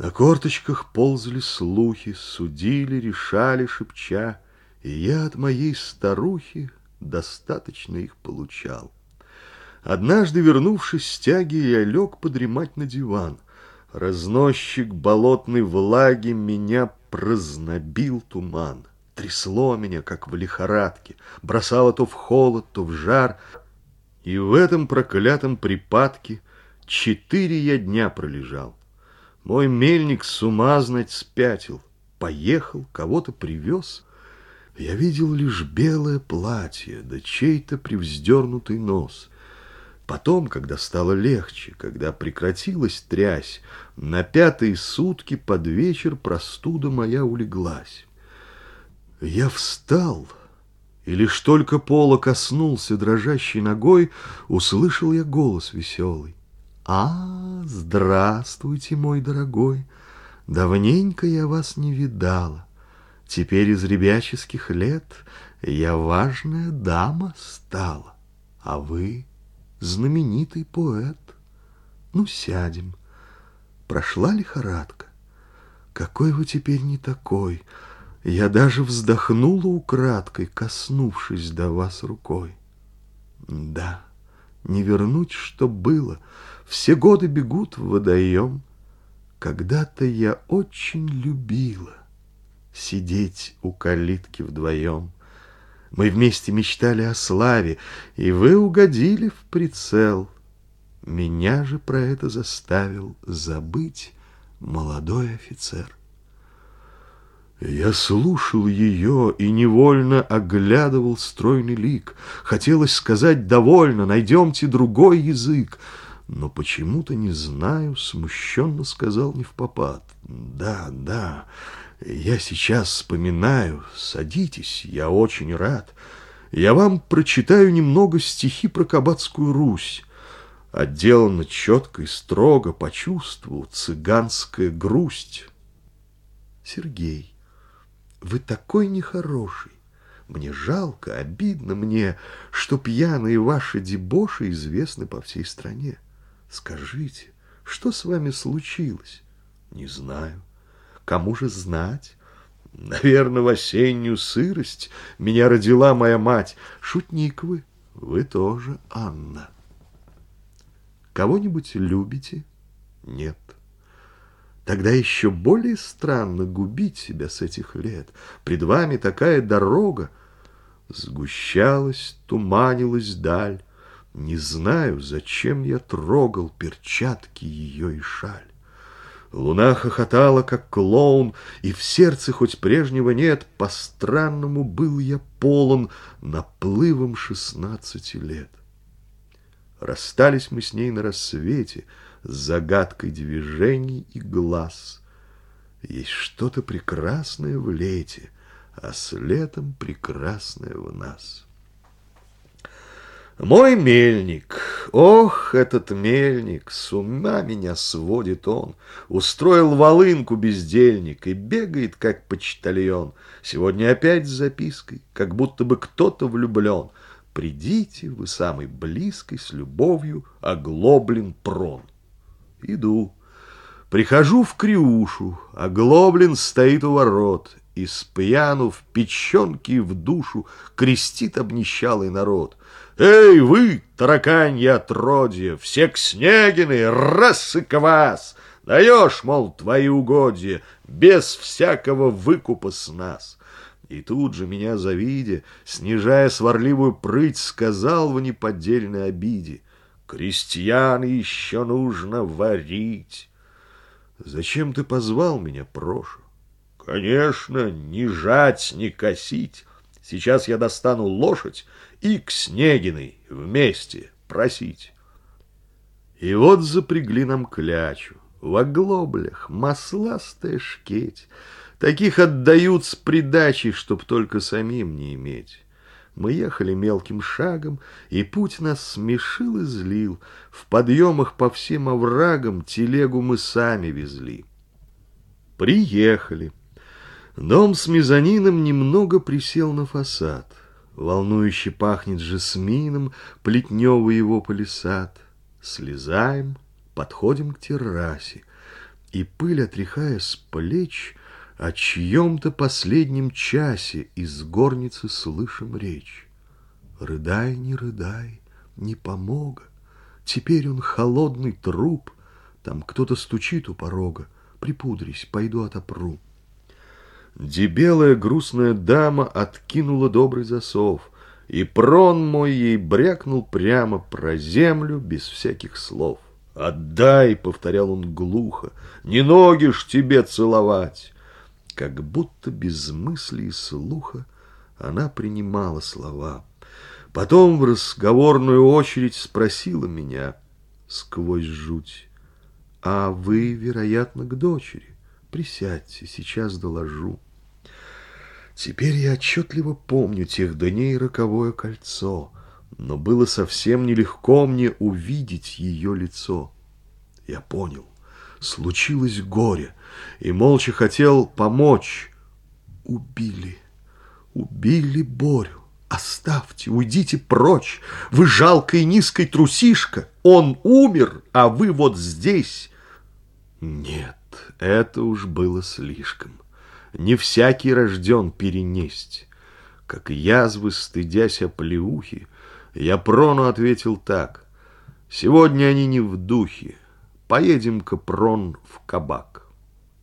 На корточках ползали слухи, судили, решали, шепча, и я от моей старухи достаточно их получал. Однажды, вернувшись с тяги, я лег подремать на диван. Разносчик болотной влаги меня прознобил туман. Трясло меня, как в лихорадке, бросало то в холод, то в жар. И в этом проклятом припадке четыре я дня пролежал. Мой мельник с ума знать спятил. Поехал, кого-то привез. Я видел лишь белое платье, да чей-то привздернутый нос. Потом, когда стало легче, когда прекратилась трясь, на пятые сутки под вечер простуда моя улеглась. Я встал, и лишь только пола коснулся дрожащей ногой, услышал я голос веселый. А, здравствуйте, мой дорогой, давненько я вас не видала. Теперь из ребяческих лет я важная дама стала, а вы знаменитый поэт. Ну, сядем. Прошла лихорадка? Какой вы теперь не такой? Я даже вздохнула украдкой, коснувшись до вас рукой. Да, не вернуть, что было. Все годы бегут в водоем. Когда-то я очень любила сидеть у калитки вдвоем. Мы вместе мечтали о славе, и вы угодили в прицел. Меня же про это заставил забыть молодой офицер. Я слушал ее и невольно оглядывал стройный лик. Хотелось сказать «довольно, найдемте другой язык», но почему-то, не знаю, смущенно сказал не в попад. «Да, да, я сейчас вспоминаю. Садитесь, я очень рад. Я вам прочитаю немного стихи про Кабацкую Русь. Отделано четко и строго, по чувству, цыганская грусть. Сергей, вы такой нехороший. Мне жалко, обидно мне, что пьяные ваши дебоши известны по всей стране. Скажите, что с вами случилось? Не знаю. Кому же знать? Наверное, в осеннюю сырость меня родила моя мать. Шутник вы, вы тоже, Анна. Кого-нибудь любите? Нет. Тогда еще более странно губить себя с этих лет. Пред вами такая дорога. Сгущалась, туманилась даль. Не знаю, зачем я трогал перчатки ее и шаль. Луна хохотала, как клоун, и в сердце хоть прежнего нет, по-странному был я полон наплывом шестнадцати лет. Расстались мы с ней на рассвете, с загадкой движений и глаз. Есть что-то прекрасное в лете, а с летом прекрасное в нас. Мой мельник, ох, этот мельник, с ума меня сводит он. Устроил волынку бездельник и бегает, как почтальон. Сегодня опять с запиской, как будто бы кто-то влюблен. Придите, вы самый близкий, с любовью, оглоблен прон. Иду. Прихожу в Криушу, оглоблен стоит у ворот, и с пьяну в печенки в душу крестит обнищалый народ. Эй, вы, тараканье отродье, все к Снегины, раз и квас! Даешь, мол, твои угодья, без всякого выкупа с нас. И тут же меня завидя, снижая сварливую прыть, сказал в неподдельной обиде, «Крестьян еще нужно варить». «Зачем ты позвал меня, Прошу?» «Конечно, не жать, не косить. Сейчас я достану лошадь и к Снегиной вместе просить. И вот запрягли нам клячу, в оглоблях масластая шкеть. Таких отдают с придачей, чтоб только самим не иметь. Мы ехали мелким шагом, и путь нас смешил и злил. В подъемах по всем оврагам телегу мы сами везли. Приехали. Дом с мезонином немного присел на фасад. Волнующе пахнет жасмином, плетневый его палисад. Слезаем, подходим к террасе. И пыль, отряхая с плеч, О чьем-то последнем часе Из горницы слышим речь. Рыдай, не рыдай, не помога, Теперь он холодный труп, Там кто-то стучит у порога, Припудрись, пойду отопру. Дебелая грустная дама откинула добрый засов, И прон мой ей брякнул прямо про землю без всяких слов. «Отдай!» — повторял он глухо, «не ноги ж тебе целовать!» Как будто без мысли и слуха она принимала слова. Потом в разговорную очередь спросила меня сквозь жуть. «А вы, вероятно, к дочери? Присядьте, сейчас доложу». Теперь я отчетливо помню тех дней роковое кольцо, но было совсем нелегко мне увидеть ее лицо. Я понял, случилось горе, и молча хотел помочь. Убили, убили Борю. Оставьте, уйдите прочь. Вы жалкой низкой трусишка. Он умер, а вы вот здесь. Нет, это уж было слишком. Не всякий рожден перенесть. Как язвы, стыдясь оплеухи, я Прону ответил так. Сегодня они не в духе. Поедем-ка, Прон, в кабак.